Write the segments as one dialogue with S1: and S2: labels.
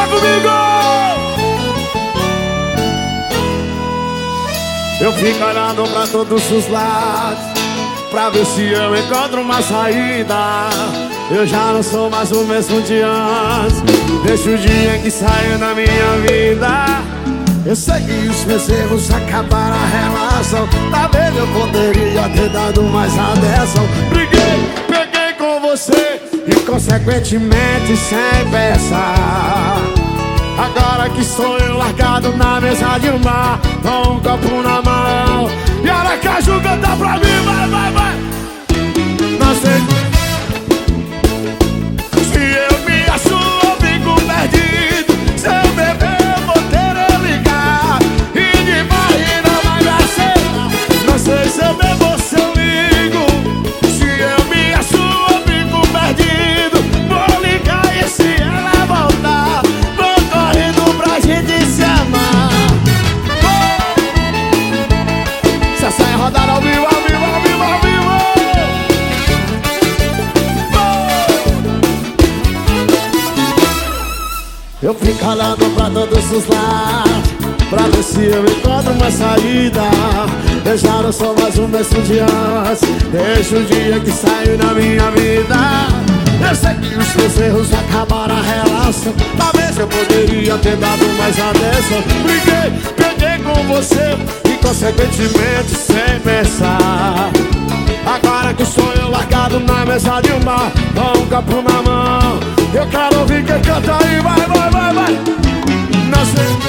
S1: canta comigo! Eu fico olhando pra todos os lados Pra ver se eu encontro uma saída. Eu já não sou mais o mesmo de antes. Deixa o dia que saiu na minha vida. Eu sei que os meus erros acabaram a relação. Talvez eu poderia ter dado mais atenção. Briguei, peguei com você E consequentemente sem pensar Agora que sou eu largado na mesa de um bar Com um copo na mão Eu fico olhando pra todos os lados Pra ver se eu encontro uma saída. Eu já não sou mais o mesmo de antes Desde o dia que saiu na minha vida. Eu sei que os meus erros acabaram a relação. Talvez eu poderia ter dado mais atenção. Briguei, peguei com você E consequentemente sem pensar. Agora que sou eu largado na mesa de um bar Com um copo na mão Eu quero ouvir quem canta aí, vai, vai, vai, vai. Não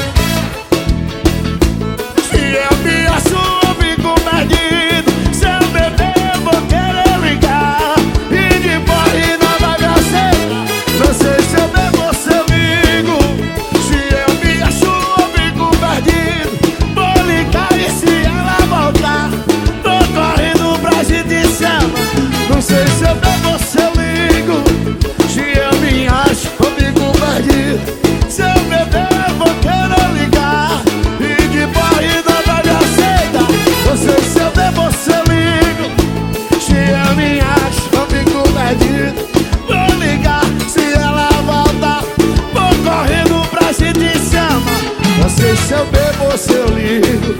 S1: sei se eu bebo ou se eu ligo.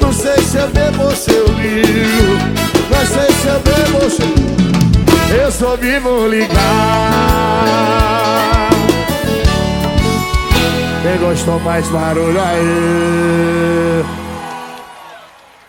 S1: Não sei se eu bebo ou se eu ligo. Não sei se eu bebo ou se eu Eu só vivo ligar Quem gostou faz barulho aí